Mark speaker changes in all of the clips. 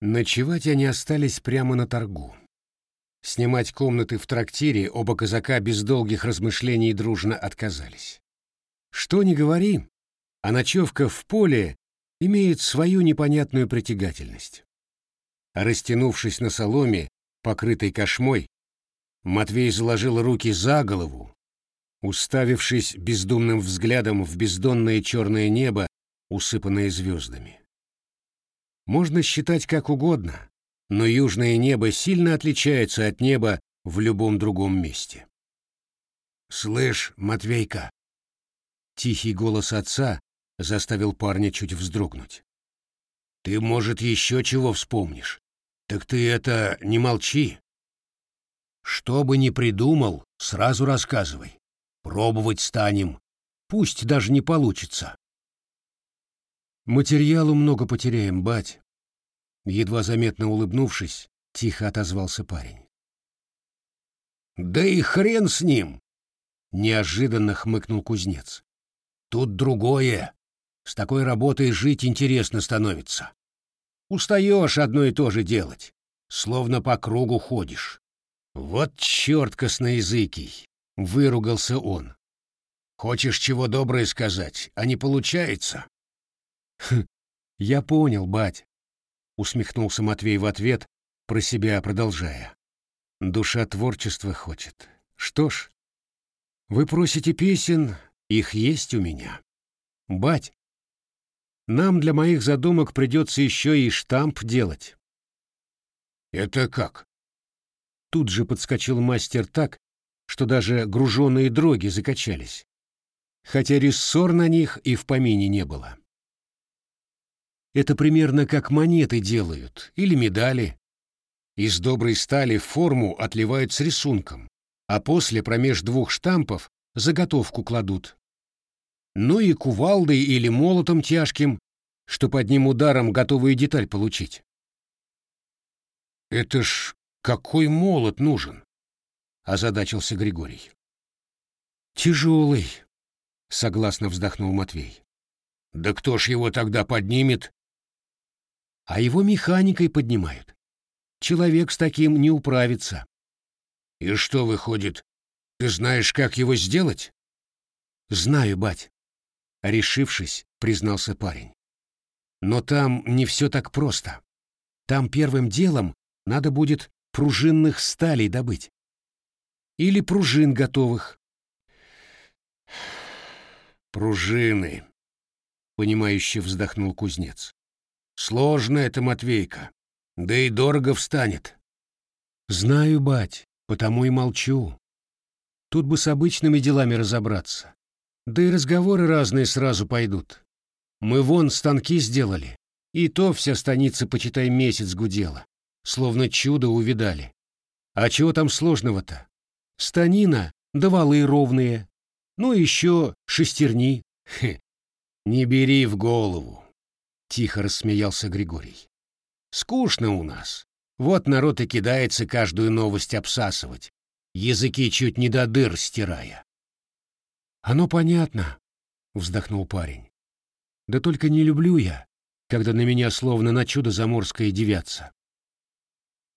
Speaker 1: Ночевать они остались прямо на торгу. Снимать комнаты в трактире оба казака без долгих размышлений дружно отказались. Что ни говори, а ночевка в поле имеет свою непонятную притягательность. Растянувшись на соломе, покрытой кошмой, Матвей заложил руки за голову, уставившись бездумным взглядом в бездонное черное небо, усыпанное звездами. Можно считать как угодно, но южное небо сильно отличается от неба в любом другом месте. «Слышь, Матвейка!» Тихий голос отца заставил парня чуть вздрогнуть. «Ты, может, еще чего вспомнишь? Так ты это не молчи. Что бы ни придумал, сразу рассказывай. Пробовать станем. Пусть даже не получится. Материалу много потеряем, бать. Едва заметно улыбнувшись, тихо отозвался парень. Да и хрен с ним! Неожиданно хмыкнул кузнец. Тут другое. С такой работой жить интересно становится. Устаешь одно и то же делать, словно по кругу ходишь. Вот черт косноязыкий! — выругался он. «Хочешь чего доброе сказать, а не получается?» «Хм, я понял, бать», — усмехнулся Матвей в ответ, про себя продолжая. «Душа творчества хочет. Что ж, вы просите песен, их есть у меня. Бать, нам для моих задумок придется еще и штамп делать». «Это как?» Тут же подскочил мастер так, что даже груженные дроги закачались, хотя рессор на них и в помине не было. Это примерно как монеты делают или медали. Из доброй стали форму отливают с рисунком, а после промеж двух штампов заготовку кладут. Ну и кувалдой или молотом тяжким, чтоб одним ударом готовую деталь получить. Это ж какой молот нужен? озадачился Григорий. Тяжелый, согласно вздохнул Матвей. Да кто ж его тогда поднимет? А его механикой поднимают. Человек с таким не управится. И что выходит, ты знаешь, как его сделать? Знаю, бать. Решившись, признался парень. Но там не все так просто. Там первым делом надо будет пружинных сталей добыть или пружин готовых. Пружины, понимающе вздохнул кузнец. Сложно это, Матвейка, да и дорого встанет. Знаю, бать, потому и молчу. Тут бы с обычными делами разобраться. Да и разговоры разные сразу пойдут. Мы вон станки сделали, и то вся станица, почитай, месяц гудела, словно чудо увидали. А чего там сложного-то? станина да валы ровные, ну еще шестерни. Хе, не бери в голову, тихо рассмеялся Григорий. Скучно у нас. Вот народ и кидается каждую новость обсасывать, языки чуть не до дыр стирая. Оно понятно, вздохнул парень. Да только не люблю я, когда на меня словно на чудо заморское девятся.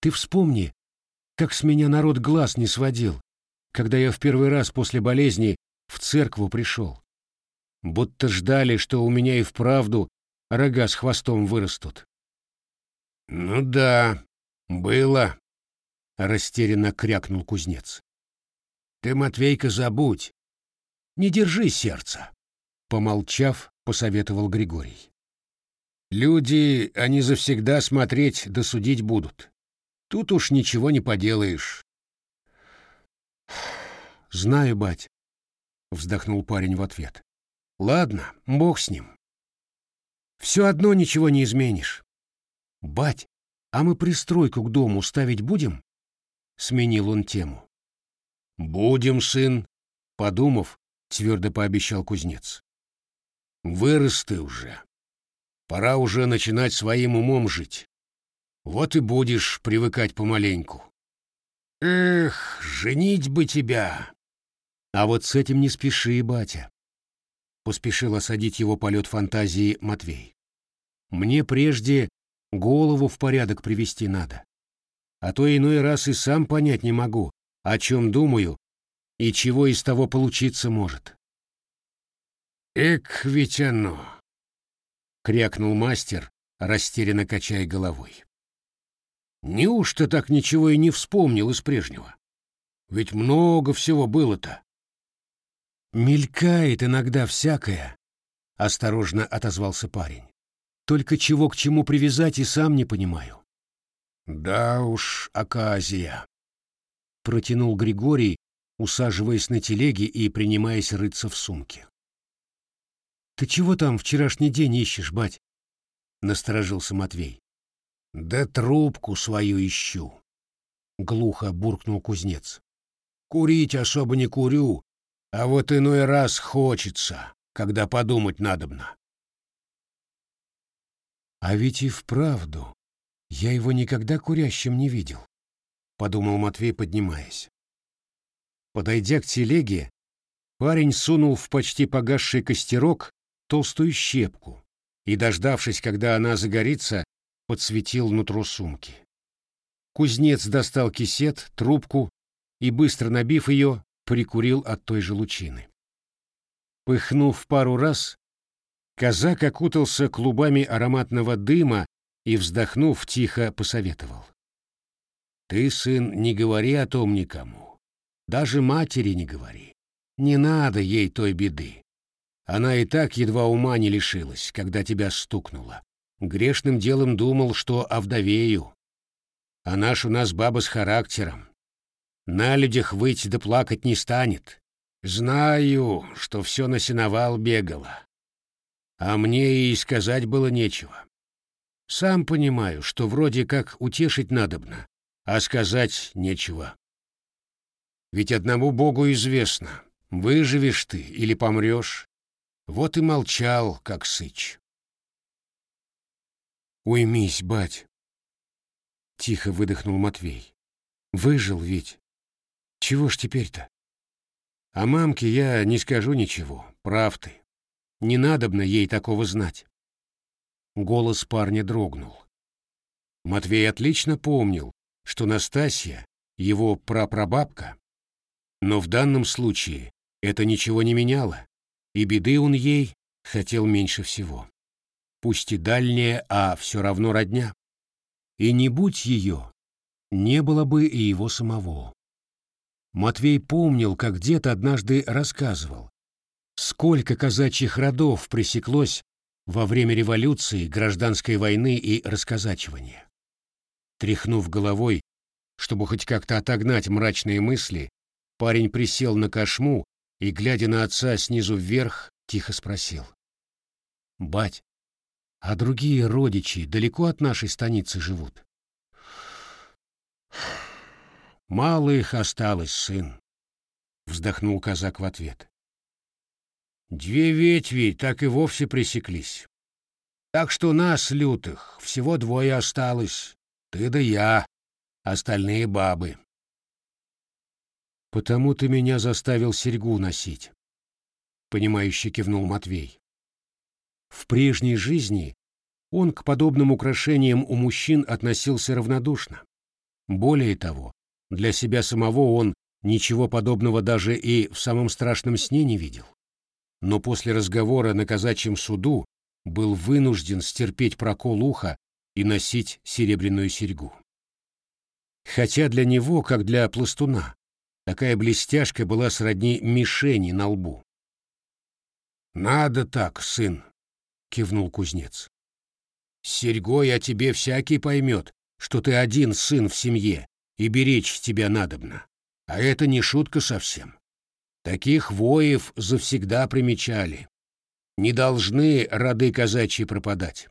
Speaker 1: Ты вспомни, как с меня народ глаз не сводил, когда я в первый раз после болезни в церкву пришел. Будто ждали, что у меня и вправду рога с хвостом вырастут. «Ну да, было», — растерянно крякнул кузнец. «Ты, Матвейка, забудь. Не держи сердца», — помолчав, посоветовал Григорий. «Люди, они завсегда смотреть да судить будут. Тут уж ничего не поделаешь. «Знаю, бать», — вздохнул парень в ответ. «Ладно, бог с ним. Все одно ничего не изменишь. Бать, а мы пристройку к дому ставить будем?» Сменил он тему. «Будем, сын», — подумав, твердо пообещал кузнец. «Вырос ты уже. Пора уже начинать своим умом жить. Вот и будешь привыкать помаленьку. Эх, женить бы тебя!» А вот с этим не спеши, батя. Поспешил осадить его полет фантазии Матвей. Мне прежде Голову в порядок привести надо. А то иной раз и сам понять не могу, о чем думаю и чего из того получиться может. «Эк, ведь оно!» — крякнул мастер, растерянно качая головой. «Неужто так ничего и не вспомнил из прежнего? Ведь много всего было-то». «Мелькает иногда всякое», — осторожно отозвался парень. «Только чего к чему привязать и сам не понимаю». «Да уж, оказия», — протянул Григорий, усаживаясь на телеге и принимаясь рыться в сумке. «Ты чего там вчерашний день ищешь, бать?» — насторожился Матвей. «Да трубку свою ищу», — глухо буркнул кузнец. «Курить особо не курю, а вот иной раз хочется, когда подумать надобно». «А ведь и вправду, я его никогда курящим не видел», — подумал Матвей, поднимаясь. Подойдя к телеге, парень сунул в почти погасший костерок толстую щепку и, дождавшись, когда она загорится, подсветил нутро сумки. Кузнец достал кисет, трубку и, быстро набив ее, прикурил от той же лучины. Пыхнув пару раз, казак окутался клубами ароматного дыма и, вздохнув, тихо посоветовал. «Ты, сын, не говори о том никому. Даже матери не говори. Не надо ей той беды. Она и так едва ума не лишилась, когда тебя стукнула. Грешным делом думал, что овдовею. А наш у нас баба с характером. На людях выйти да плакать не станет. Знаю, что все на сеновал бегала. А мне и сказать было нечего. Сам понимаю, что вроде как утешить надобно, а сказать нечего. Ведь одному Богу известно, выживешь ты или помрешь. Вот и молчал, как сыч. «Уймись, бать!» — тихо выдохнул Матвей. «Выжил ведь. Чего ж теперь-то? А мамке я не скажу ничего, прав ты. Не надобно ей такого знать». Голос парня дрогнул. Матвей отлично помнил, что Настасья — его прапрабабка, но в данном случае это ничего не меняло и беды он ей хотел меньше всего. Пусть и дальняя, а все равно родня. И не будь ее, не было бы и его самого. Матвей помнил, как дед однажды рассказывал, сколько казачьих родов пресеклось во время революции, гражданской войны и расказачивания. Тряхнув головой, чтобы хоть как-то отогнать мрачные мысли, парень присел на кошму и, глядя на отца снизу вверх, тихо спросил. «Бать, а другие родичи далеко от нашей станицы живут?» «Мало их осталось, сын», — вздохнул казак в ответ. «Две ветви так и вовсе пресеклись. Так что нас, лютых, всего двое осталось, ты да я, остальные бабы». «Потому ты меня заставил серьгу носить», — понимающе кивнул Матвей. В прежней жизни он к подобным украшениям у мужчин относился равнодушно. Более того, для себя самого он ничего подобного даже и в самом страшном сне не видел. Но после разговора на казачьем суду был вынужден стерпеть прокол уха и носить серебряную серьгу. Хотя для него, как для пластуна, Такая блестяшка была сродни мишени на лбу. «Надо так, сын», — кивнул кузнец. «С серьгой о тебе всякий поймет, что ты один сын в семье, и беречь тебя надобно. А это не шутка совсем. Таких воев завсегда примечали. Не должны роды казачьи пропадать.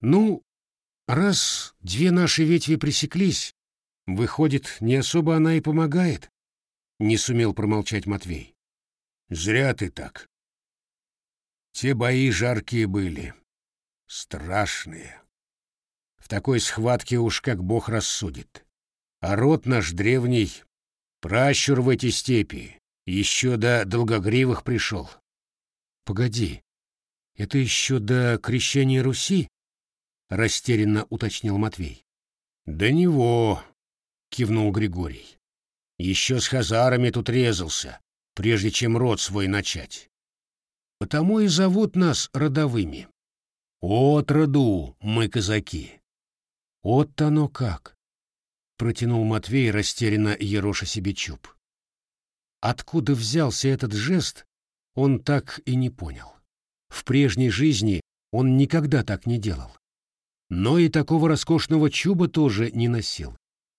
Speaker 1: Ну, раз две наши ветви пресеклись, Выходит, не особо она и помогает? Не сумел промолчать Матвей. Зря ты так. Те бои жаркие были. Страшные. В такой схватке уж как бог рассудит. А род наш древний, пращур в эти степи, еще до долгогривых пришел. Погоди, это еще до крещения Руси? — растерянно уточнил Матвей. «Да него!» — кивнул Григорий. «Еще с хазарами тут резался, прежде чем род свой начать. Потому и зовут нас родовыми. От роду мы казаки». «От оно как!» — протянул Матвей, растерянно ероша себе чуб. Откуда взялся этот жест, он так и не понял. В прежней жизни он никогда так не делал. Но и такого роскошного чуба тоже не носил.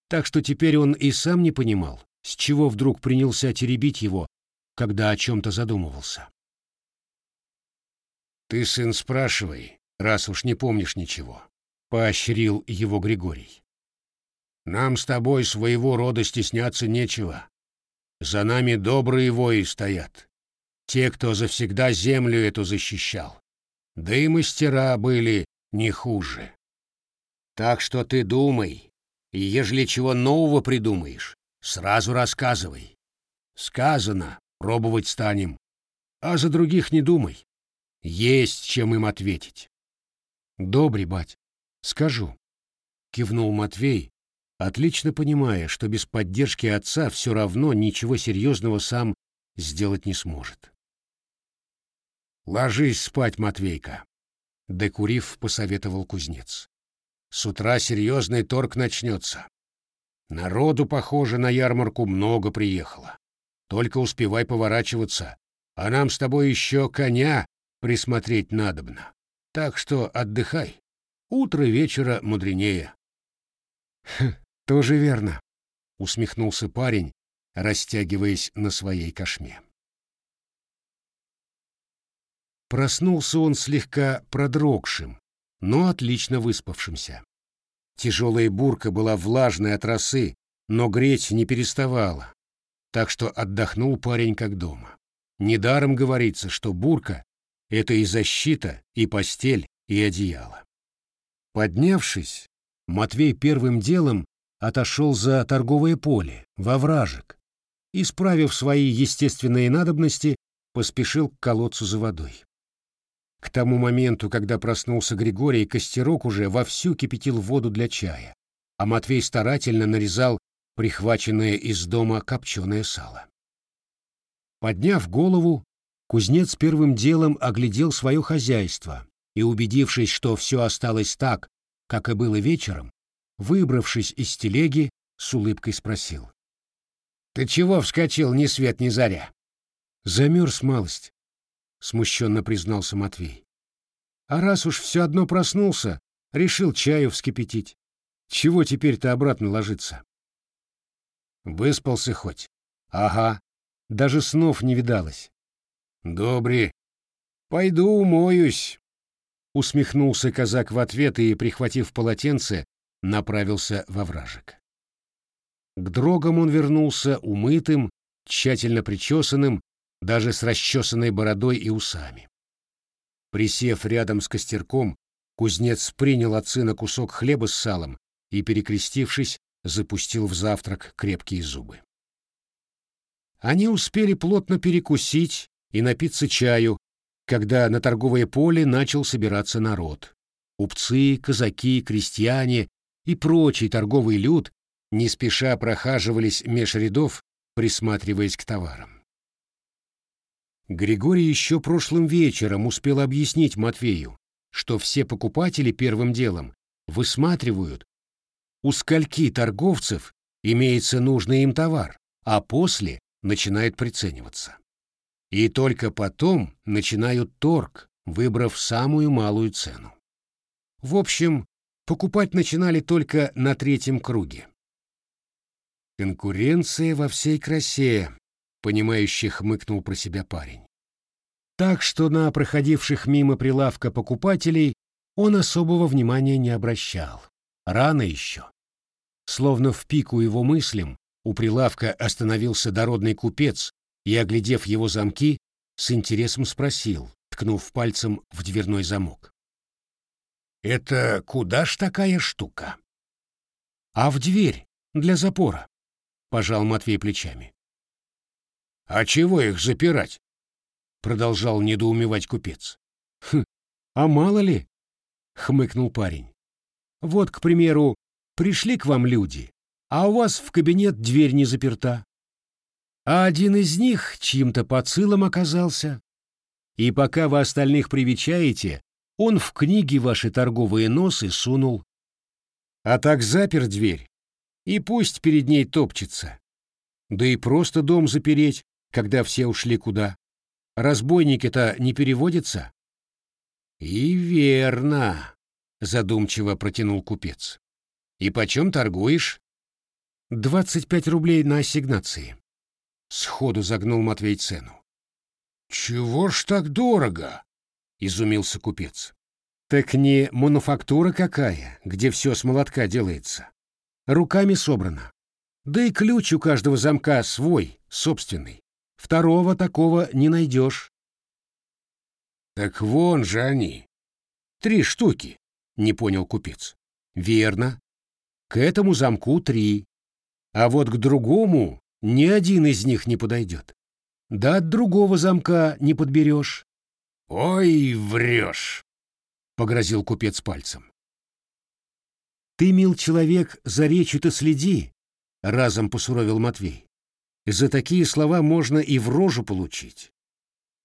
Speaker 1: Так что теперь он и сам не понимал, с чего вдруг принялся теребить его, когда о чем-то задумывался. «Ты, сын, спрашивай, раз уж не помнишь ничего», — поощрил его Григорий. «Нам с тобой своего рода стесняться нечего. За нами добрые вои стоят, те, кто завсегда землю эту защищал. Да и мастера были не хуже. Так что ты думай, и ежели чего нового придумаешь, сразу рассказывай. Сказано, пробовать станем, а за других не думай. Есть чем им ответить. Добрый, бать, скажу, кивнул Матвей, отлично понимая, что без поддержки отца все равно ничего серьезного сам сделать не сможет. «Ложись спать, Матвейка», — докурив, посоветовал кузнец. «С утра серьезный торг начнется. Народу, похоже, на ярмарку много приехало. Только успевай поворачиваться, а нам с тобой еще коня присмотреть надобно. Так что отдыхай. Утро вечера мудренее». «Хм, «Тоже верно», — усмехнулся парень, растягиваясь на своей кошме. Проснулся он слегка продрогшим, но отлично выспавшимся. Тяжелая бурка была влажной от росы, но греть не переставала, так что отдохнул парень как дома. Недаром говорится, что бурка — это и защита, и постель, и одеяло. Поднявшись, Матвей первым делом отошел за торговое поле, во вражек, и, справив свои естественные надобности, поспешил к колодцу за водой. К тому моменту, когда проснулся Григорий, костерок уже вовсю кипятил воду для чая, а Матвей старательно нарезал прихваченное из дома копченое сало. Подняв голову, кузнец первым делом оглядел свое хозяйство и, убедившись, что все осталось так, как и было вечером, выбравшись из телеги, с улыбкой спросил. «Ты чего вскочил ни свет ни заря?» «Замерз малость», — смущенно признался Матвей. «А раз уж все одно проснулся, решил чаю вскипятить. Чего теперь-то обратно ложиться?» «Выспался хоть?» «Ага, даже снов не видалось». «Добре. Пойду умоюсь», — усмехнулся казак в ответ и, прихватив полотенце, направился во вражек. К дрогам он вернулся умытым, тщательно причесанным даже с расчесанной бородой и усами. Присев рядом с костерком, кузнец принял от сына кусок хлеба с салом и, перекрестившись, запустил в завтрак крепкие зубы. Они успели плотно перекусить и напиться чаю, когда на торговое поле начал собираться народ. Купцы, казаки, крестьяне и прочий торговый люд не спеша прохаживались меж рядов, присматриваясь к товарам. Григорий еще прошлым вечером успел объяснить Матвею, что все покупатели первым делом высматривают, у скольки торговцев имеется нужный им товар, а после начинают прицениваться. И только потом начинают торг, выбрав самую малую цену. В общем, покупать начинали только на третьем круге. Конкуренция во всей красе, понимающе хмыкнул про себя парень. Так что на проходивших мимо прилавка покупателей он особого внимания не обращал. Рано еще. Словно в пику его мыслям, у прилавка остановился дородный купец и, оглядев его замки, с интересом спросил, ткнув пальцем в дверной замок. «Это куда ж такая штука?» «А в дверь, для запора», — пожал Матвей плечами. «А чего их запирать?» — продолжал недоумевать купец. «Хм, а мало ли?» — хмыкнул парень. Вот, к примеру, пришли к вам люди, а у вас в кабинет дверь не заперта. А один из них чьим-то поцилом оказался. И пока вы остальных привечаете, он в книги ваши торговые носы сунул. А так запер дверь, и пусть перед ней топчется. Да и просто дом запереть, когда все ушли куда. Разбойники-то не переводятся. И верно, задумчиво протянул купец. И почем торгуешь? Двадцать пять рублей на ассигнации. Сходу загнул Матвей цену. Чего ж так дорого? Изумился купец. Так не мануфактура какая, где все с молотка делается. Руками собрано. Да и ключ у каждого замка свой, собственный. Второго такого не найдешь. Так вон же они. Три штуки, не понял купец. Верно. К этому замку три. А вот к другому ни один из них не подойдет. Да от другого замка не подберешь. Ой, врешь, погрозил купец пальцем. Ты, мил человек, за речью-то следи, разом посуровил Матвей. За такие слова можно и в рожу получить.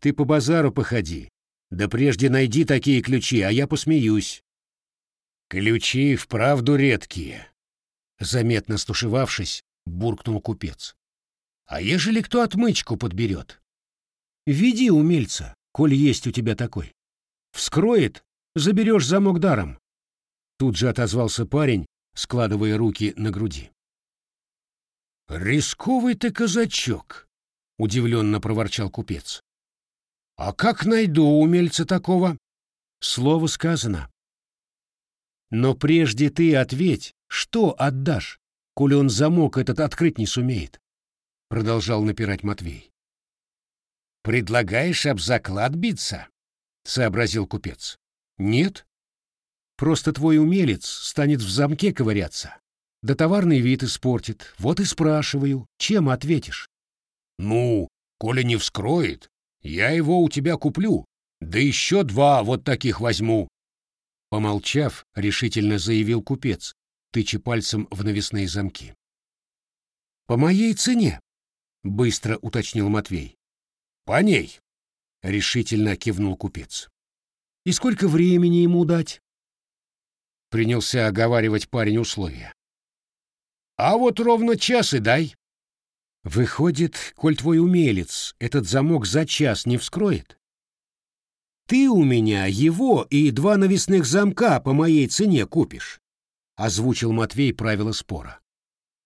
Speaker 1: Ты по базару походи, да прежде найди такие ключи, а я посмеюсь. Ключи вправду редкие, заметно стушевавшись, буркнул купец. А ежели кто отмычку подберет? Веди умельца, коль есть у тебя такой. Вскроет, заберешь замок даром. Тут же отозвался парень, складывая руки на груди. «Рисковый ты казачок», — удивленно проворчал купец. «А как найду умельца такого?» «Слово сказано». «Но прежде ты ответь, что отдашь, коли он замок этот открыть не сумеет?» — продолжал напирать Матвей. «Предлагаешь об заклад биться?» — сообразил купец. «Нет. Просто твой умелец станет в замке ковыряться, да товарный вид испортит. Вот и спрашиваю, чем ответишь? Ну, коли не вскроет, я его у тебя куплю, да еще два вот таких возьму. Помолчав, решительно заявил купец, тыча пальцем в навесные замки. По моей цене, быстро уточнил Матвей. По ней, решительно кивнул купец. И сколько времени ему дать? Принялся оговаривать парень условия. А вот ровно час и дай. Выходит, коль твой умелец этот замок за час не вскроет? Ты у меня его и два навесных замка по моей цене купишь, озвучил Матвей правила спора.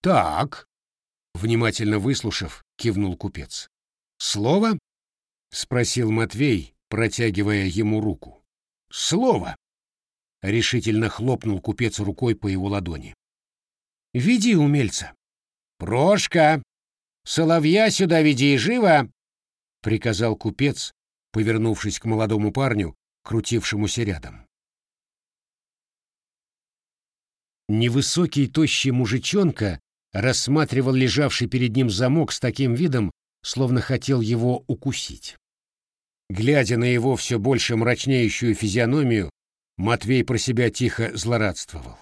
Speaker 1: Так, внимательно выслушав, кивнул купец. Слово? спросил Матвей, протягивая ему руку. Слово. Решительно хлопнул купец рукой по его ладони. Веди умельца. Прошка, соловья сюда веди, живо! приказал купец, повернувшись к молодому парню, крутившемуся рядом. Невысокий тощий мужичонка рассматривал лежавший перед ним замок с таким видом, словно хотел его укусить. Глядя на его все больше мрачнеющую физиономию, Матвей про себя тихо злорадствовал.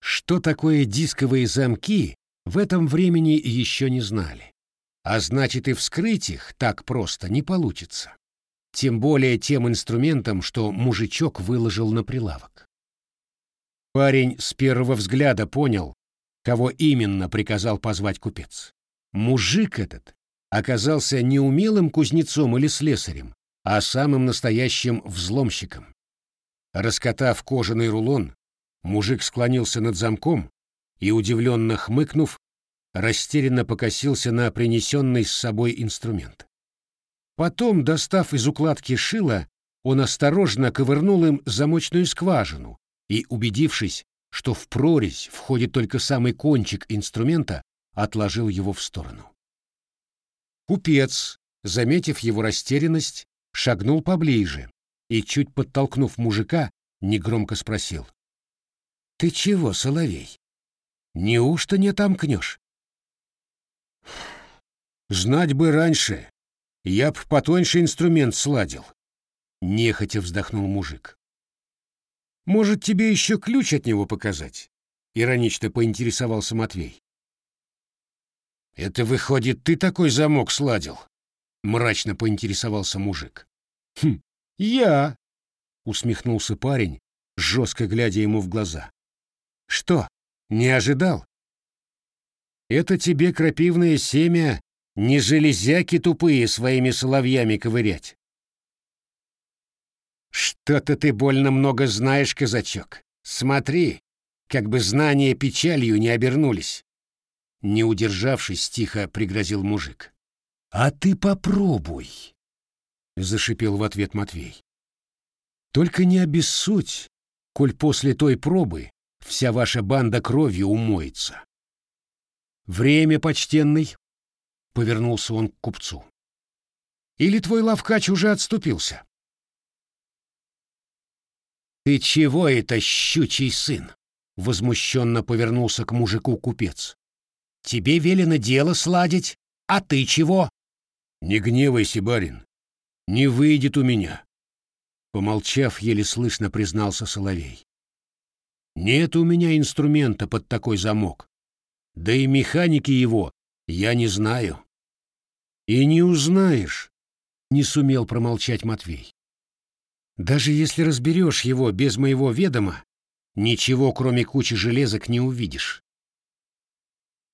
Speaker 1: Что такое дисковые замки, в этом времени еще не знали. А значит, и вскрыть их так просто не получится. Тем более тем инструментом, что мужичок выложил на прилавок. Парень с первого взгляда понял, кого именно приказал позвать купец. Мужик этот оказался не умелым кузнецом или слесарем, а самым настоящим взломщиком. Раскатав кожаный рулон, Мужик склонился над замком и, удивленно хмыкнув, растерянно покосился на принесенный с собой инструмент. Потом, достав из укладки шила, он осторожно ковырнул им замочную скважину и, убедившись, что в прорезь входит только самый кончик инструмента, отложил его в сторону. Купец, заметив его растерянность, шагнул поближе и, чуть подтолкнув мужика, негромко спросил. Ты чего, соловей? Неужто не тамкнешь? Знать бы раньше. Я б потоньше инструмент сладил. Нехотя вздохнул мужик. Может, тебе еще ключ от него показать? Иронично поинтересовался Матвей. Это выходит, ты такой замок сладил? Мрачно поинтересовался мужик. Хм, я, усмехнулся парень, жестко глядя ему в глаза. Что, не ожидал? Это тебе крапивное семя, не железяки тупые своими соловьями ковырять. Что-то ты больно много знаешь, казачок. Смотри, как бы знания печалью не обернулись. Не удержавшись, тихо пригрозил мужик. «А ты попробуй!» — зашипел в ответ Матвей. «Только не обессудь, коль после той пробы вся ваша банда кровью умоется. Время, почтенный!» — повернулся он к купцу. «Или твой лавкач уже отступился?» «Ты чего это, щучий сын?» — возмущенно повернулся к мужику купец. «Тебе велено дело сладить, а ты чего?» «Не гневайся, барин. Не выйдет у меня», — помолчав, еле слышно признался Соловей. «Нет у меня инструмента под такой замок. Да и механики его я не знаю». «И не узнаешь», — не сумел промолчать Матвей. Даже если разберешь его без моего ведома, ничего, кроме кучи железок, не увидишь.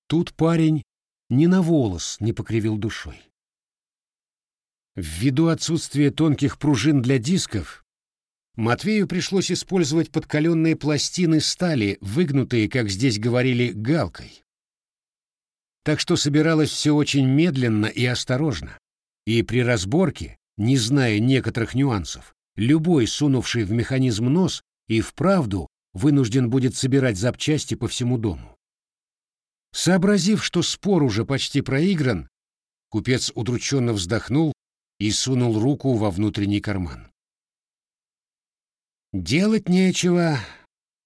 Speaker 1: Тут парень ни на волос не покривил душой. Ввиду отсутствия тонких пружин для дисков, Матвею пришлось использовать подкаленные пластины стали, выгнутые, как здесь говорили, галкой. Так что собиралось все очень медленно и осторожно, и при разборке, не зная некоторых нюансов, любой, сунувший в механизм нос, и вправду вынужден будет собирать запчасти по всему дому. Сообразив, что спор уже почти проигран, купец удрученно вздохнул и сунул руку во внутренний карман. «Делать нечего.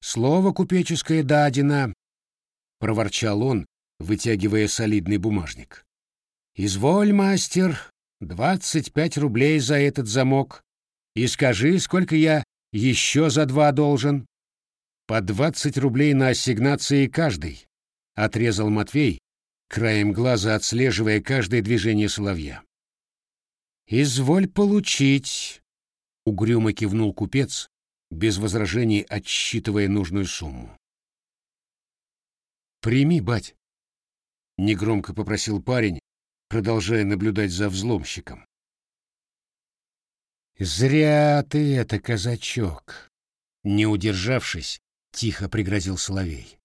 Speaker 1: Слово купеческое дадено», — проворчал он, вытягивая солидный бумажник. «Изволь, мастер, двадцать пять рублей за этот замок и скажи, сколько я еще за два должен. По двадцать рублей на ассигнации каждый, — отрезал Матвей, краем глаза отслеживая каждое движение соловья. «Изволь получить», — угрюмо кивнул купец, без возражений отсчитывая нужную сумму. «Прими, бать», — негромко попросил парень, продолжая наблюдать за взломщиком. «Зря ты это, казачок!» Не удержавшись, тихо пригрозил Соловей.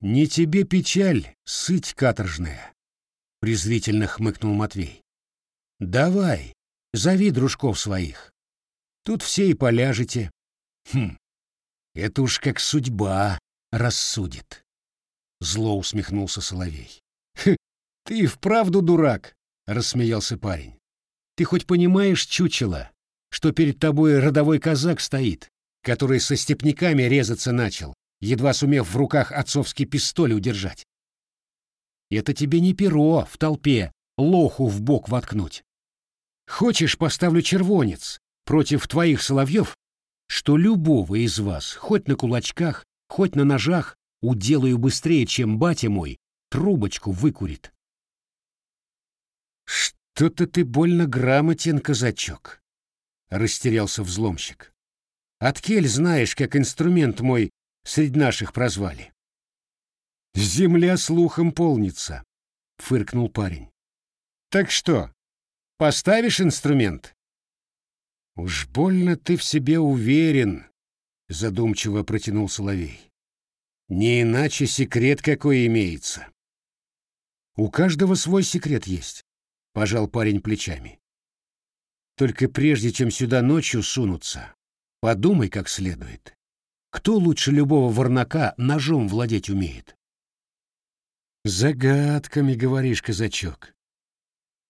Speaker 1: «Не тебе печаль, сыть каторжная!» Презрительно хмыкнул Матвей. «Давай, зови дружков своих. Тут все и поляжете. Хм, это уж как судьба рассудит!» Зло усмехнулся Соловей. «Хм, «Ты вправду дурак!» — рассмеялся парень. Ты хоть понимаешь, чучело, что перед тобой родовой казак стоит, который со степняками резаться начал, едва сумев в руках отцовский пистоль удержать? Это тебе не перо в толпе лоху в бок воткнуть. Хочешь, поставлю червонец против твоих соловьев, что любого из вас, хоть на кулачках, хоть на ножах, уделаю быстрее, чем батя мой трубочку выкурит. «Что-то ты больно грамотен, казачок», — растерялся взломщик. «Откель знаешь, как инструмент мой среди наших прозвали». «Земля слухом полнится», — фыркнул парень. «Так что, поставишь инструмент?» «Уж больно ты в себе уверен», — задумчиво протянул Соловей. «Не иначе секрет какой имеется». «У каждого свой секрет есть. — пожал парень плечами. «Только прежде, чем сюда ночью сунуться, подумай как следует. Кто лучше любого ворнака ножом владеть умеет?» «Загадками, говоришь, казачок.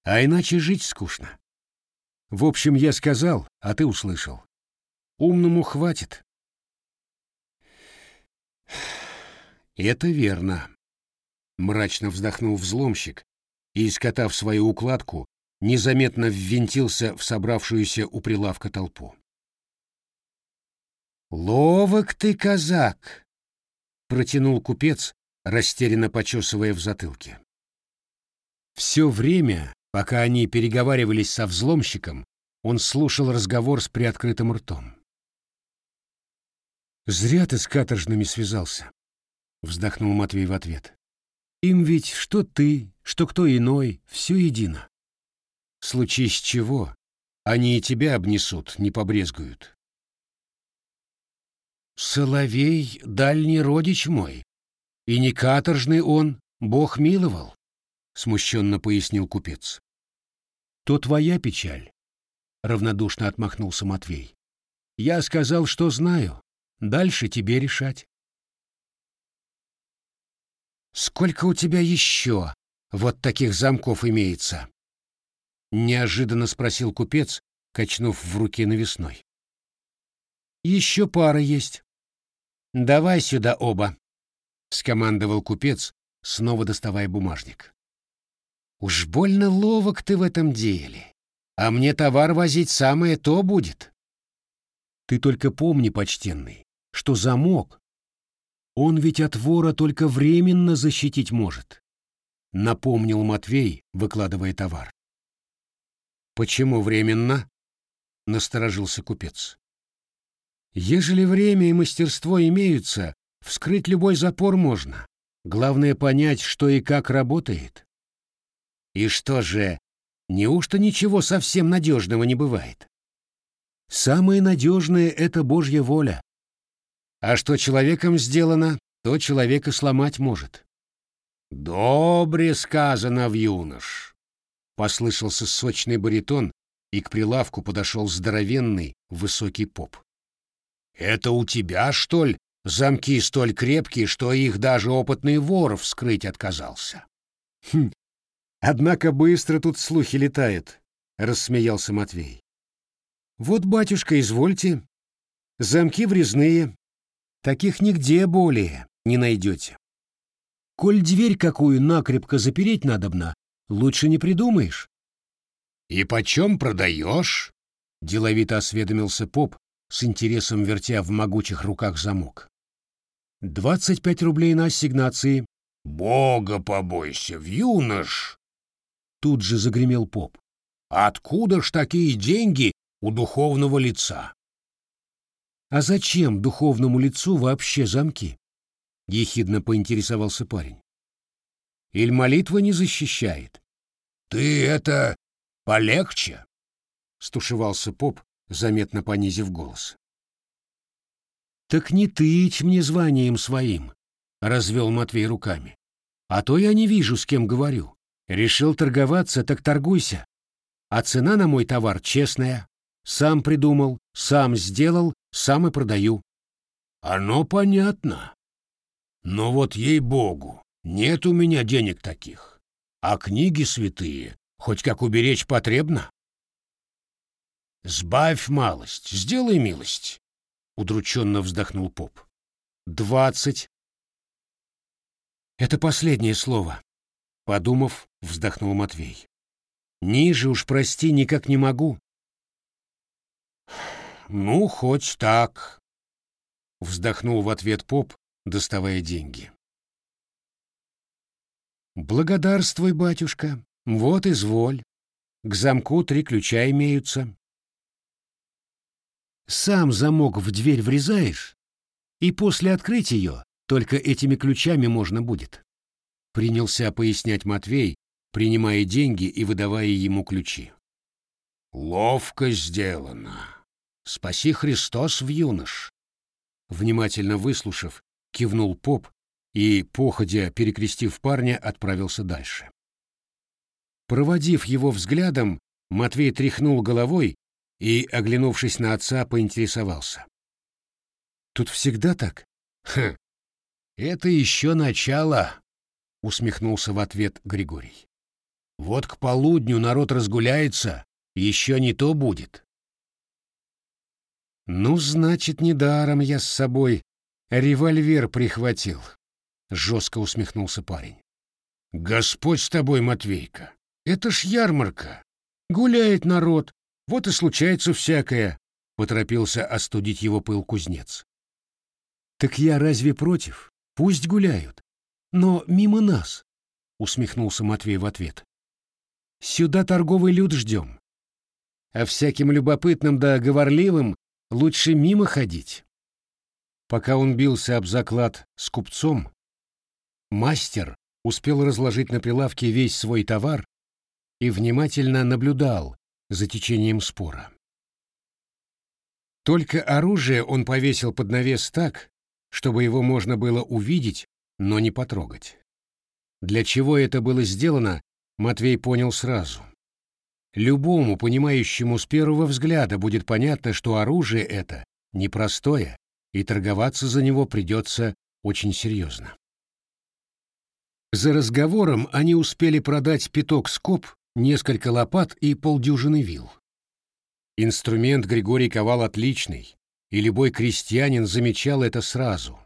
Speaker 1: А иначе жить скучно. В общем, я сказал, а ты услышал. Умному хватит». «Это верно», — мрачно вздохнул взломщик, и, скотав свою укладку, незаметно ввинтился в собравшуюся у прилавка толпу. Ловок ты, казак, протянул купец, растерянно почесывая в затылке. Все время, пока они переговаривались со взломщиком, он слушал разговор с приоткрытым ртом. «Зря ты с каторжными связался», — вздохнул Матвей в ответ. «Им ведь что ты, что кто иной, все едино. Случись чего, они и тебя обнесут, не побрезгуют». «Соловей — дальний родич мой, и не каторжный он, Бог миловал», — смущенно пояснил купец. «То твоя печаль», — равнодушно отмахнулся Матвей. «Я сказал, что знаю. Дальше тебе решать». «Сколько у тебя еще вот таких замков имеется?» Неожиданно спросил купец, качнув в руке навесной. «Еще пара есть». «Давай сюда оба», — скомандовал купец, снова доставая бумажник. «Уж больно ловок ты в этом деле, а мне товар возить самое то будет». «Ты только помни, почтенный, что замок, он ведь от вора только временно защитить может», — напомнил Матвей, выкладывая товар. «Почему временно?» — насторожился купец. «Ежели время и мастерство имеются, вскрыть любой запор можно. Главное понять, что и как работает». «И что же, неужто ничего совсем надежного не бывает?» «Самое надежное — это Божья воля. А что человеком сделано, то человека сломать может». «Добре сказано в юнош», Послышался сочный баритон, и к прилавку подошел здоровенный, высокий поп. «Это у тебя, что ли, замки столь крепкие, что их даже опытный вор вскрыть отказался?» «Хм, однако быстро тут слухи летают», — рассмеялся Матвей. «Вот, батюшка, извольте. Замки врезные. Таких нигде более не найдете. Коль дверь какую накрепко запереть надобно, Лучше не придумаешь. «И почем продаешь?» — деловито осведомился поп, с интересом вертя в могучих руках замок. «Двадцать пять рублей на ассигнации». «Бога побойся, в юнош!» Тут же загремел поп. «Откуда ж такие деньги у духовного лица?» «А зачем духовному лицу вообще замки?» — ехидно поинтересовался парень. «Иль молитва не защищает?» «Ты это полегче!» — стушевался поп, заметно понизив голос. «Так не тычь мне званием своим!» — развел Матвей руками. «А то я не вижу, с кем говорю. Решил торговаться, так торгуйся. А цена на мой товар честная. Сам придумал, сам сделал, сам и продаю». «Оно понятно. Но вот ей-богу, нет у меня денег таких. А книги святые хоть как уберечь потребно? Сбавь малость, сделай милость, удрученно вздохнул поп. Двадцать. Это последнее слово. Подумав, вздохнул Матвей. Ниже уж, прости, никак не могу. Ну, хоть так. Вздохнул в ответ поп, доставая деньги. «Благодарствуй, батюшка. Вот изволь. К замку три ключа имеются. Сам замок в дверь врезаешь, и после открыть ее только этими ключами можно будет». Принялся пояснять Матвей, принимая деньги и выдавая ему ключи. «Ловко сделано. Спаси Христос в юнош!» Внимательно выслушав, кивнул поп и, походя, перекрестив парня, отправился дальше. Проводив его взглядом, Матвей тряхнул головой и, оглянувшись на отца, поинтересовался. «Тут всегда так?» «Хм, это еще начало», — усмехнулся в ответ Григорий. «Вот к полудню народ разгуляется, еще не то будет». «Ну, значит, недаром я с собой револьвер прихватил», — жестко усмехнулся парень. «Господь с тобой, Матвейка! Это ж ярмарка! Гуляет народ, вот и случается всякое. поторопился остудить его пыл кузнец. Так я разве против? Пусть гуляют. Но мимо нас, усмехнулся Матвей в ответ. Сюда торговый люд ждем. А всяким любопытным да говорливым лучше мимо ходить. Пока он бился об заклад с купцом, мастер успел разложить на прилавке весь свой товар и внимательно наблюдал за течением спора. Только оружие он повесил под навес так, чтобы его можно было увидеть, но не потрогать. Для чего это было сделано, Матвей понял сразу. Любому, понимающему с первого взгляда, будет понятно, что оружие это непростое, и торговаться за него придется очень серьезно. За разговором они успели продать пяток скоб, несколько лопат и полдюжины вил. Инструмент Григорий ковал отличный, и любой крестьянин замечал это сразу.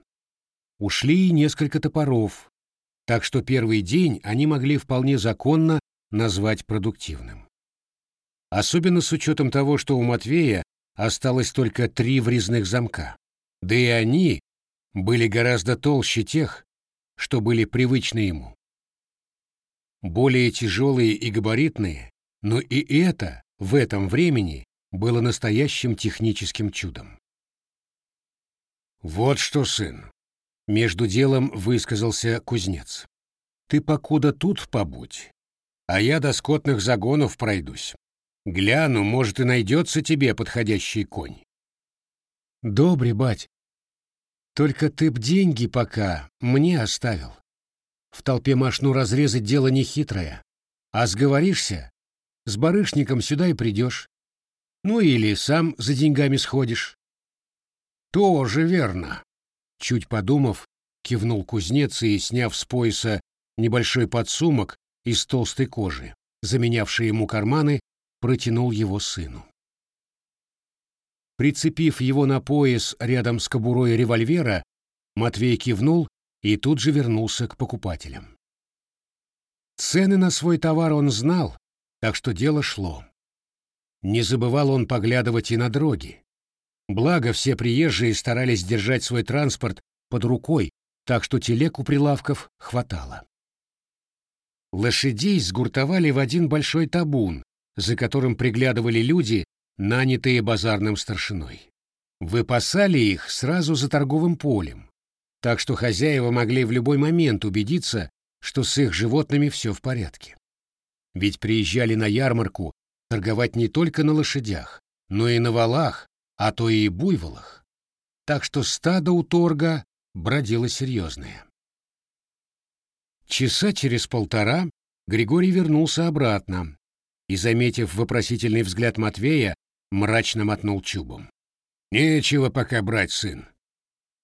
Speaker 1: Ушли несколько топоров, так что первый день они могли вполне законно назвать продуктивным. Особенно с учетом того, что у Матвея осталось только три врезных замка, да и они были гораздо толще тех, что были привычны ему. Более тяжелые и габаритные, но и это в этом времени было настоящим техническим чудом. «Вот что, сын!» — между делом высказался кузнец. «Ты покуда тут побудь, а я до скотных загонов пройдусь. Гляну, может, и найдется тебе подходящий конь». «Добре, бать. Только ты б деньги пока мне оставил. В толпе машну разрезать дело нехитрое, а сговоришься, с барышником сюда и придешь. Ну или сам за деньгами сходишь. Тоже верно. Чуть подумав, кивнул кузнец и, сняв с пояса небольшой подсумок из толстой кожи, заменявший ему карманы, протянул его сыну. Прицепив его на пояс рядом с кобурой револьвера, Матвей кивнул и тут же вернулся к покупателям. Цены на свой товар он знал, так что дело шло. Не забывал он поглядывать и на дороги. Благо, все приезжие старались держать свой транспорт под рукой, так что телег у прилавков хватало. Лошадей сгуртовали в один большой табун, за которым приглядывали люди, нанятые базарным старшиной. Выпасали их сразу за торговым полем, так что хозяева могли в любой момент убедиться, что с их животными все в порядке. Ведь приезжали на ярмарку торговать не только на лошадях, но и на валах, а то и буйволах. Так что стадо у торга бродило серьезное. Часа через полтора Григорий вернулся обратно и, заметив вопросительный взгляд Матвея, мрачно мотнул чубом. «Нечего пока брать, сын.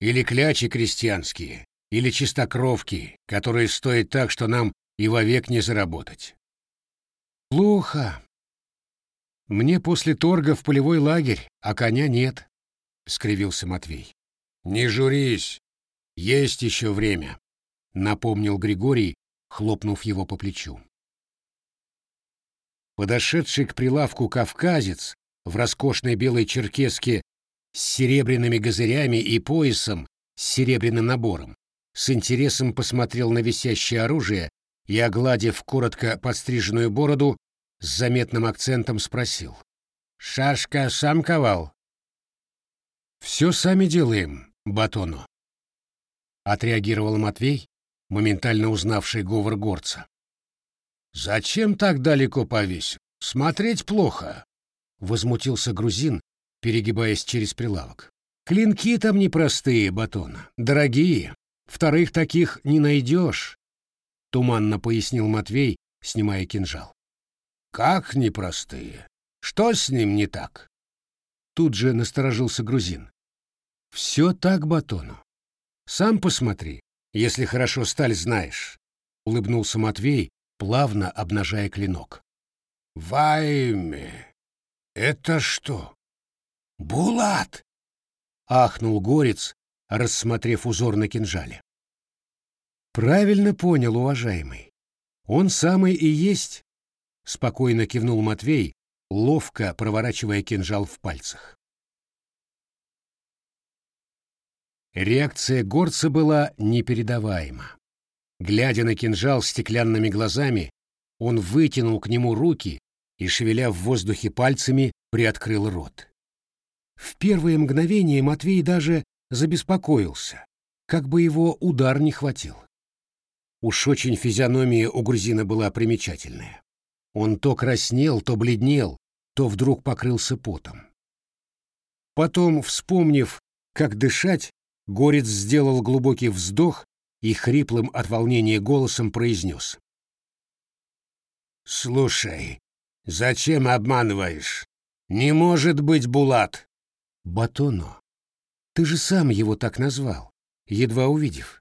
Speaker 1: Или клячи крестьянские, или чистокровки, которые стоят так, что нам и вовек не заработать. Плохо. Мне после торга в полевой лагерь, а коня нет, — скривился Матвей. Не журись, есть еще время, — напомнил Григорий, хлопнув его по плечу. Подошедший к прилавку кавказец в роскошной белой черкеске с серебряными газырями и поясом с серебряным набором, с интересом посмотрел на висящее оружие и, огладив коротко подстриженную бороду, с заметным акцентом спросил. «Шашка сам ковал?» «Все сами делаем, Батону», — отреагировал Матвей, моментально узнавший говор горца. «Зачем так далеко повесил? Смотреть плохо», — возмутился грузин, перегибаясь через прилавок. «Клинки там непростые, Батон, дорогие. Вторых таких не найдешь. — туманно пояснил Матвей, снимая кинжал. «Как непростые? Что с ним не так?» Тут же насторожился грузин. «Все так, Батону. Сам посмотри, если хорошо сталь знаешь», — улыбнулся Матвей, плавно обнажая клинок. «Вайме! Это что? Булат!» — ахнул горец, рассмотрев узор на кинжале. «Правильно понял, уважаемый. Он самый и есть», — спокойно кивнул Матвей, ловко проворачивая кинжал в пальцах. Реакция горца была непередаваема. Глядя на кинжал стеклянными глазами, он вытянул к нему руки и, шевеля в воздухе пальцами, приоткрыл рот. В первое мгновение Матвей даже забеспокоился, как бы его удар не хватил. Уж очень физиономия у грузина была примечательная. Он то краснел, то бледнел, то вдруг покрылся потом. Потом, вспомнив, как дышать, Горец сделал глубокий вздох и хриплым от волнения голосом произнес. «Слушай, зачем обманываешь? Не может быть Булат!» «Батоно, ты же сам его так назвал, едва увидев».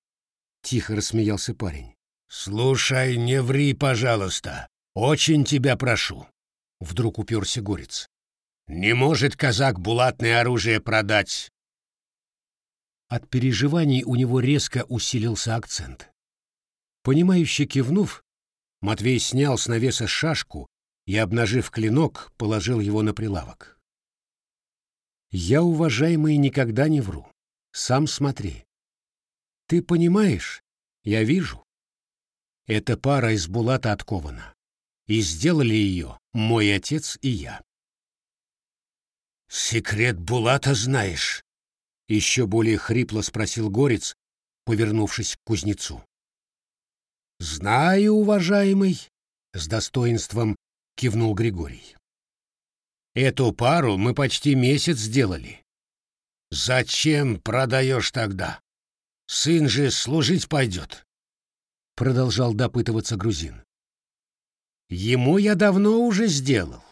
Speaker 1: Тихо рассмеялся парень. «Слушай, не ври, пожалуйста. Очень тебя прошу». Вдруг уперся Горец. «Не может казак булатное оружие продать. От переживаний у него резко усилился акцент. Понимающе кивнув, Матвей снял с навеса шашку и, обнажив клинок, положил его на прилавок. «Я, уважаемый, никогда не вру. Сам смотри. Ты понимаешь? Я вижу. Эта пара из Булата откована. И сделали ее мой отец и я». «Секрет Булата знаешь?» Еще более хрипло спросил Горец, повернувшись к кузнецу. «Знаю, уважаемый», — с достоинством кивнул Григорий. «Эту пару мы почти месяц сделали. Зачем продаешь тогда? Сын же служить пойдет», — продолжал допытываться грузин. «Ему я давно уже сделал.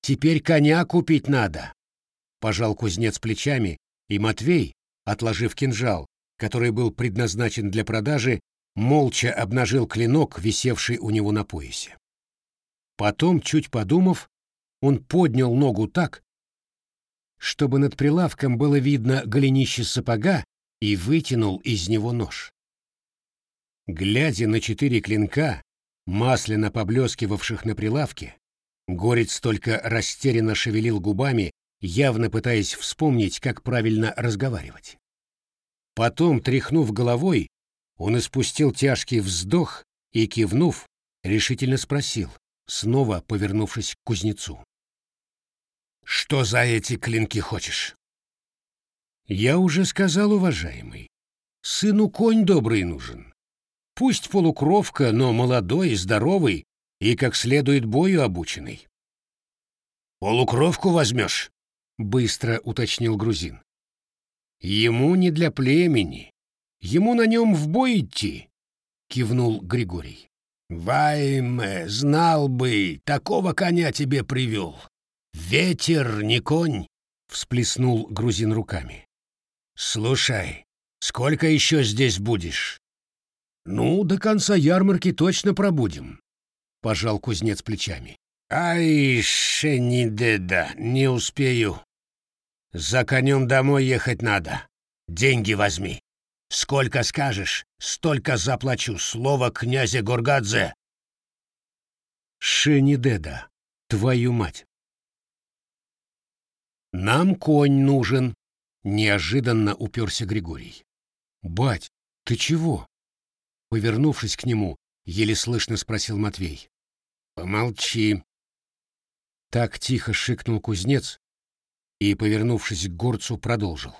Speaker 1: Теперь коня купить надо», — пожал кузнец плечами и Матвей, отложив кинжал, который был предназначен для продажи, молча обнажил клинок, висевший у него на поясе. Потом, чуть подумав, он поднял ногу так, чтобы над прилавком было видно голенище сапога, и вытянул из него нож. Глядя на четыре клинка, масляно поблескивавших на прилавке, Горец только растерянно шевелил губами явно пытаясь вспомнить, как правильно разговаривать. Потом, тряхнув головой, он испустил тяжкий вздох и, кивнув, решительно спросил, снова повернувшись к кузнецу. «Что за эти клинки хочешь?» «Я уже сказал, уважаемый, сыну конь добрый нужен. Пусть полукровка, но молодой, здоровый и как следует бою обученный». «Полукровку возьмешь?» Быстро уточнил грузин. Ему не для племени, ему на нем в бой идти, кивнул Григорий. Вайме, знал бы, такого коня тебе привел. Ветер, не конь, всплеснул грузин руками. Слушай, сколько еще здесь будешь? Ну, до конца ярмарки точно пробудем, пожал кузнец плечами. Ай, шенидеда, не успею. За конем домой ехать надо. Деньги возьми. Сколько скажешь, столько заплачу. Слово князя Гургадзе. Шенидеда, твою мать. Нам конь нужен, неожиданно уперся Григорий. Бать, ты чего? Повернувшись к нему, еле слышно спросил Матвей. Помолчи. Так тихо шикнул кузнец, и, повернувшись к горцу, продолжил.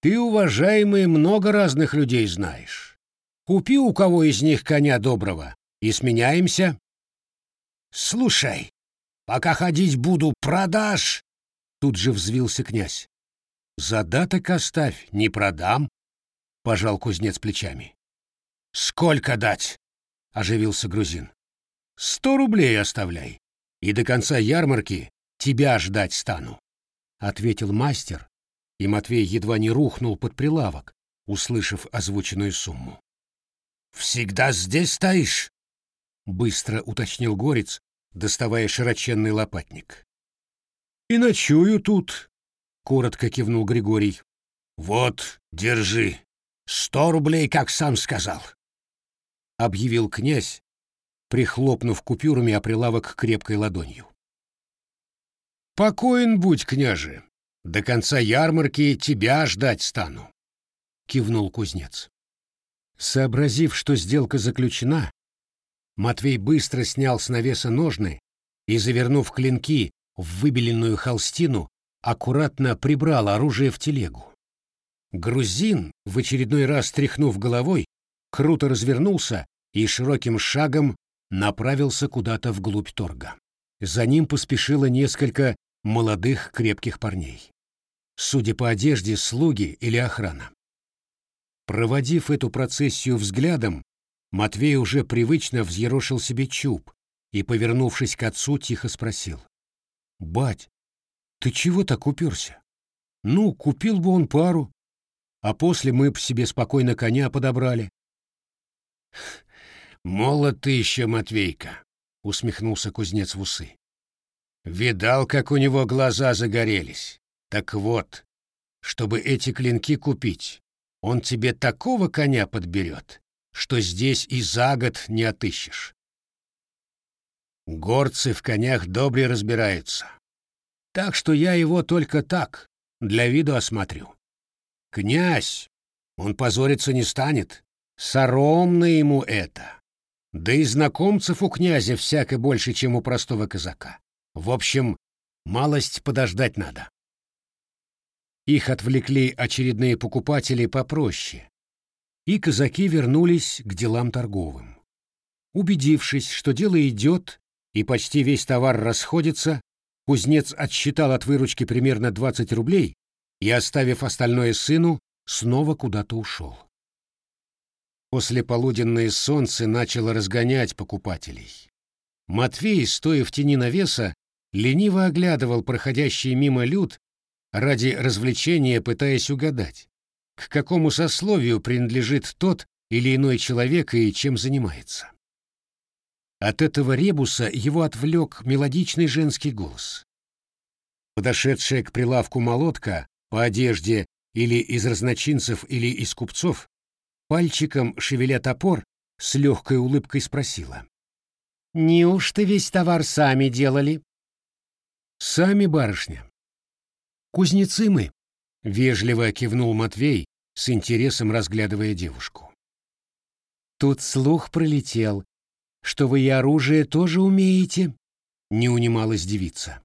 Speaker 1: «Ты, уважаемый, много разных людей знаешь. Купи у кого из них коня доброго и сменяемся». «Слушай, пока ходить буду, продашь!» Тут же взвился князь. «Задаток оставь, не продам», — пожал кузнец плечами. «Сколько дать?» — оживился грузин. «Сто рублей оставляй, и до конца ярмарки тебя ждать стану», — ответил мастер, и Матвей едва не рухнул под прилавок, услышав озвученную сумму. «Всегда здесь стоишь?» — быстро уточнил Горец, доставая широченный лопатник. «И ночую тут», — коротко кивнул Григорий. «Вот, держи. Сто рублей, как сам сказал», — объявил князь, прихлопнув купюрами о прилавок крепкой ладонью. «Покоен будь, княже. До конца ярмарки тебя ждать стану, кивнул кузнец. Сообразив, что сделка заключена, Матвей быстро снял с навеса ножны и, завернув клинки в выбеленную холстину, аккуратно прибрал оружие в телегу. Грузин, в очередной раз тряхнув головой, круто развернулся и широким шагом направился куда-то вглубь торга. За ним поспешило несколько молодых крепких парней. Судя по одежде, слуги или охрана. Проводив эту процессию взглядом, Матвей уже привычно взъерошил себе чуб и, повернувшись к отцу, тихо спросил. «Бать, ты чего так уперся? Ну, купил бы он пару, а после мы б себе спокойно коня подобрали». «Молод ты еще, Матвейка», — усмехнулся кузнец в усы. «Видал, как у него глаза загорелись. Так вот, чтобы эти клинки купить, он тебе такого коня подберет, что здесь и за год не отыщешь. Горцы в конях добре разбираются. Так что я его только так, для виду осмотрю. Князь, он позориться не станет, соромно ему это. Да и знакомцев у князя всяко больше, чем у простого казака. В общем, малость подождать надо. Их отвлекли очередные покупатели попроще, и казаки вернулись к делам торговым. Убедившись, что дело идет и почти весь товар расходится, кузнец отсчитал от выручки примерно 20 рублей и, оставив остальное сыну, снова куда-то ушел. После полуденное солнце начало разгонять покупателей. Матвей, стоя в тени навеса, лениво оглядывал проходящий мимо люд ради развлечения, пытаясь угадать, к какому сословию принадлежит тот или иной человек и чем занимается. От этого ребуса его отвлек мелодичный женский голос. Подошедшая к прилавку молотка по одежде или из разночинцев, или из купцов, пальчиком шевеля топор, с легкой улыбкой спросила. «Неужто весь товар сами делали?» «Сами, барышня». «Кузнецы мы», — вежливо кивнул Матвей, с интересом разглядывая девушку. «Тут слух пролетел, что вы и оружие тоже умеете?» — не унималась девица.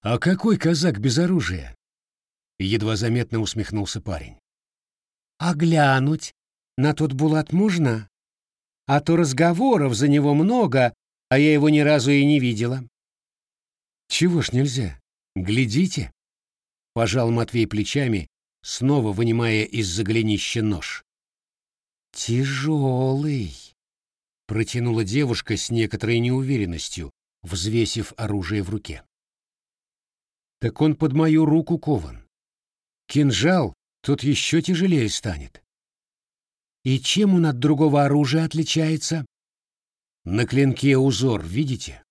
Speaker 1: «А какой казак без оружия?» — едва заметно усмехнулся парень. «А глянуть на тот булат можно? А то разговоров за него много, а я его ни разу и не видела». «Чего ж нельзя? Глядите!» — пожал Матвей плечами, снова вынимая из-за голенища нож. «Тяжелый», — протянула девушка с некоторой неуверенностью, взвесив оружие в руке. «Так он под мою руку кован. Кинжал тот еще тяжелее станет». «И чем он от другого оружия отличается?» «На клинке узор, видите?»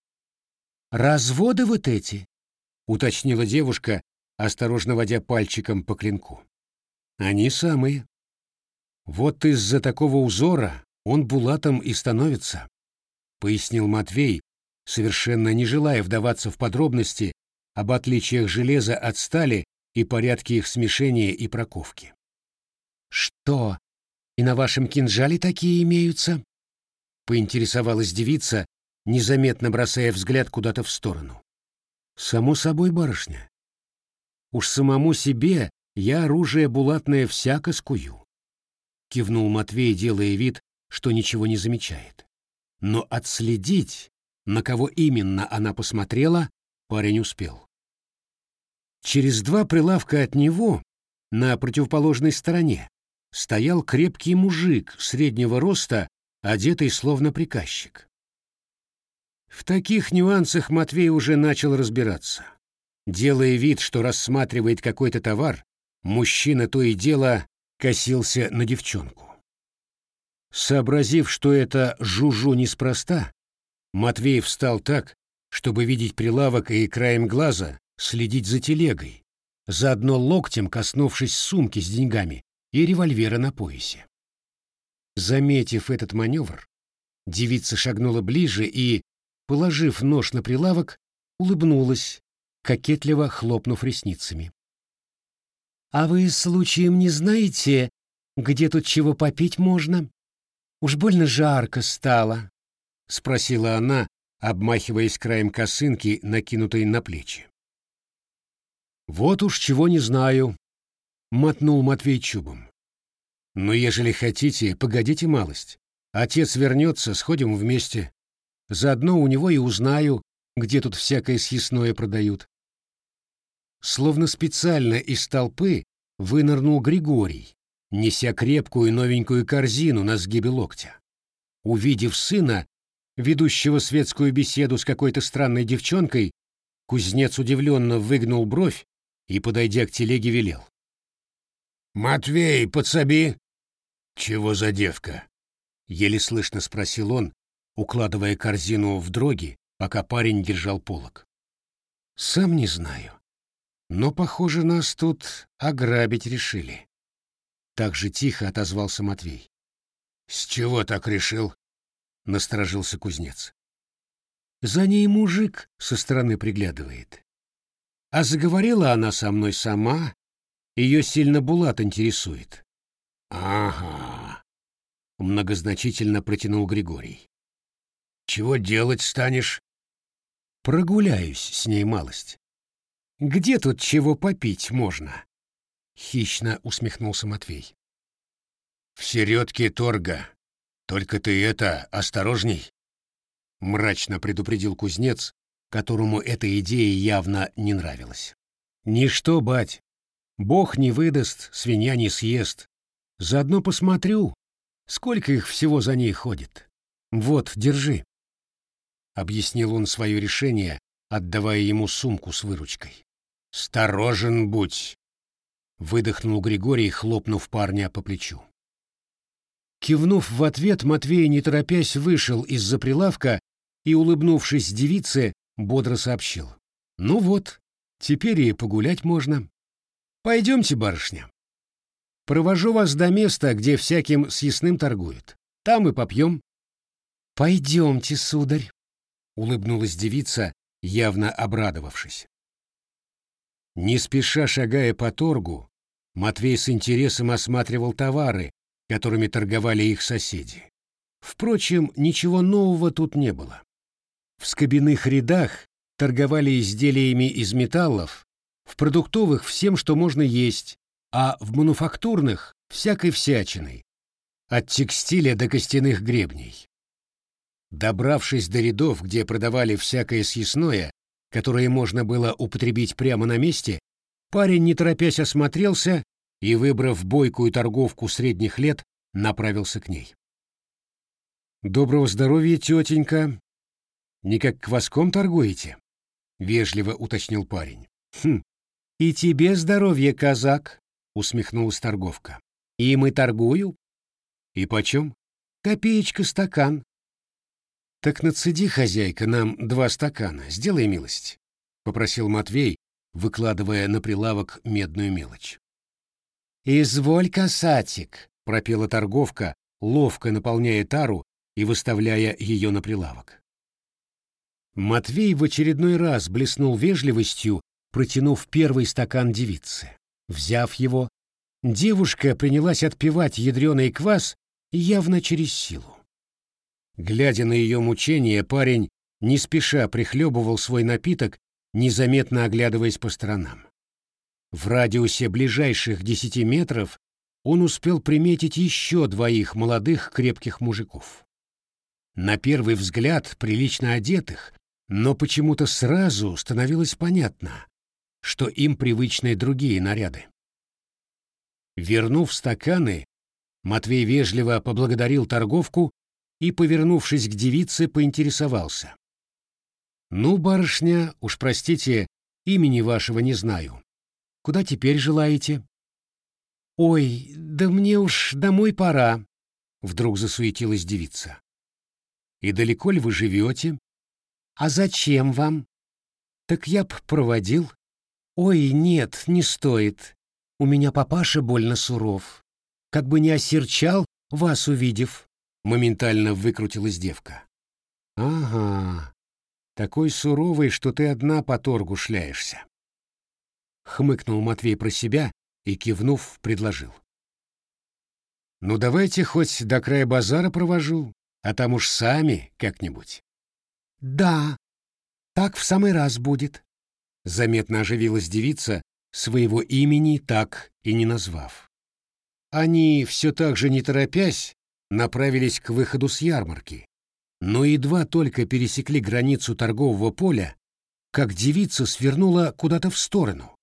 Speaker 1: «Разводы вот эти?» — уточнила девушка, осторожно водя пальчиком по клинку. Они самые. Вот из-за такого узора он булатом и становится, пояснил Матвей, совершенно не желая вдаваться в подробности об отличиях железа от стали и порядке их смешения и проковки. Что, и на вашем кинжале такие имеются? поинтересовалась девица, незаметно бросая взгляд куда-то в сторону. Само собой, барышня. Уж самому себе я оружие булатное всяко скую. Кивнул Матвей, делая вид, что ничего не замечает. Но отследить, на кого именно она посмотрела, парень успел. Через два прилавка от него, на противоположной стороне, стоял крепкий мужик среднего роста, одетый словно приказчик. В таких нюансах Матвей уже начал разбираться. Делая вид, что рассматривает какой-то товар, мужчина то и дело косился на девчонку. Сообразив, что это жужу неспроста, Матвей встал так, чтобы видеть прилавок и краем глаза следить за телегой, заодно локтем коснувшись сумки с деньгами и револьвера на поясе. Заметив этот маневр, девица шагнула ближе и, положив нож на прилавок, улыбнулась, кокетливо хлопнув ресницами.
Speaker 2: «А вы случаем не знаете, где тут чего попить можно? Уж больно жарко стало», — спросила она, обмахиваясь краем косынки, накинутой на плечи.
Speaker 1: «Вот уж чего не знаю», — мотнул Матвей чубом. «Но ежели хотите, погодите малость. Отец вернется, сходим вместе. Заодно у него и узнаю, где тут всякое съестное продают. Словно специально из толпы вынырнул Григорий, неся крепкую новенькую корзину на сгибе локтя. Увидев сына, ведущего светскую беседу с какой-то странной девчонкой, кузнец удивленно выгнул бровь и, подойдя к телеге, велел. «Матвей, подсоби!» «Чего за девка?» — еле слышно спросил он, укладывая корзину в дроги, пока парень держал полок.
Speaker 2: «Сам не знаю. Но, похоже, нас тут ограбить решили. Так же тихо отозвался Матвей.
Speaker 1: С чего так решил? Насторожился кузнец.
Speaker 2: За ней мужик со стороны приглядывает. А заговорила она со мной сама, ее сильно Булат интересует.
Speaker 1: Ага, многозначительно протянул Григорий. Чего делать станешь?
Speaker 2: Прогуляюсь с ней малость. Где тут чего попить можно? Хищно усмехнулся Матвей.
Speaker 1: В середке торга. Только ты это, осторожней. Мрачно предупредил кузнец, которому эта идея явно не нравилась.
Speaker 2: Ничто, бать. Бог не выдаст, свинья не съест. Заодно посмотрю, сколько их всего за ней ходит. Вот, держи. Объяснил он свое решение, отдавая ему сумку с выручкой.
Speaker 1: «Осторожен будь!» — выдохнул Григорий, хлопнув парня по плечу.
Speaker 2: Кивнув в ответ, Матвей, не торопясь, вышел из-за прилавка и, улыбнувшись девице, бодро сообщил. «Ну вот, теперь и погулять можно. Пойдемте, барышня. Провожу вас до места, где всяким съестным торгуют. Там и попьем». «Пойдемте, сударь», — улыбнулась девица, явно обрадовавшись.
Speaker 1: Не спеша шагая по торгу, Матвей с интересом осматривал товары, которыми торговали их соседи. Впрочем, ничего нового тут не было. В скобяных рядах торговали изделиями из металлов, в продуктовых всем, что можно есть, а в мануфактурных — всякой всячиной, от текстиля до костяных гребней. Добравшись до рядов, где продавали всякое съестное, которое можно было употребить прямо на месте, парень, не торопясь, осмотрелся и, выбрав бойкую торговку средних лет, направился к ней.
Speaker 2: «Доброго здоровья, тетенька! Не как кваском торгуете?» — вежливо уточнил парень.
Speaker 1: «Хм, и тебе здоровье, казак!» — усмехнулась торговка. «И мы торгую?»
Speaker 2: «И почем?»
Speaker 1: «Копеечка стакан.
Speaker 2: «Так нацеди, хозяйка, нам два стакана, сделай милость», — попросил Матвей, выкладывая на прилавок медную мелочь.
Speaker 1: «Изволь, касатик», — пропела торговка, ловко наполняя тару и выставляя ее на прилавок.
Speaker 2: Матвей в очередной раз блеснул вежливостью, протянув первый стакан девице. Взяв его, девушка принялась отпивать ядреный квас явно через силу. Глядя на ее мучения, парень не спеша прихлебывал свой напиток, незаметно оглядываясь по сторонам. В радиусе ближайших десяти метров он успел приметить еще двоих молодых крепких мужиков. На первый взгляд прилично одетых, но почему-то сразу становилось понятно, что им привычны другие наряды. Вернув стаканы, Матвей вежливо поблагодарил торговку и, повернувшись к девице, поинтересовался. «Ну, барышня, уж простите, имени вашего не знаю. Куда теперь желаете?» «Ой, да мне уж домой пора», — вдруг засуетилась девица. «И далеко ли вы живете?» «А зачем вам?» «Так я б проводил». «Ой, нет, не стоит. У меня папаша больно суров. Как бы не осерчал, вас увидев». Моментально выкрутилась девка.
Speaker 1: «Ага, такой суровый, что ты одна по торгу шляешься. Хмыкнул Матвей про себя и, кивнув, предложил. Ну давайте хоть до края базара провожу, а там уж сами как-нибудь.
Speaker 2: Да, так в самый раз будет.
Speaker 1: Заметно оживилась девица, своего имени так и не назвав. Они, все так же не торопясь, направились к выходу с ярмарки, но едва только пересекли границу торгового поля, как девица свернула куда-то в сторону.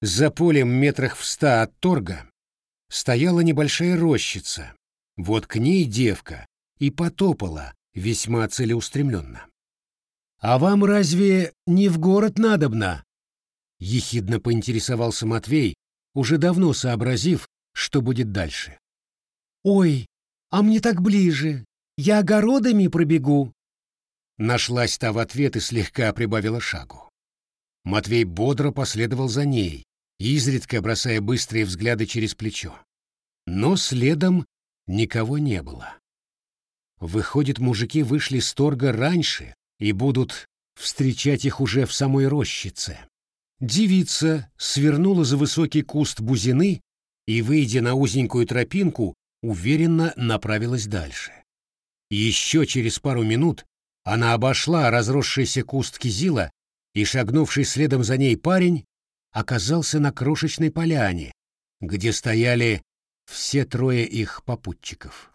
Speaker 1: За полем метрах в ста от торга стояла небольшая рощица. Вот к ней девка и потопала весьма целеустремленно. «А вам разве не в город надобно?» — ехидно поинтересовался Матвей, уже давно сообразив, что будет дальше.
Speaker 2: «Ой, а мне так ближе. Я огородами пробегу».
Speaker 1: Нашлась та в ответ и слегка прибавила шагу. Матвей бодро последовал за ней, изредка бросая быстрые взгляды через плечо. Но следом никого не было. Выходит, мужики вышли с торга раньше и будут встречать их уже в самой рощице. Девица свернула за высокий куст бузины и, выйдя на узенькую тропинку, уверенно направилась дальше. Еще через пару минут она обошла разросшийся куст кизила, и, шагнувший следом за ней парень, оказался на крошечной поляне, где стояли все трое их попутчиков.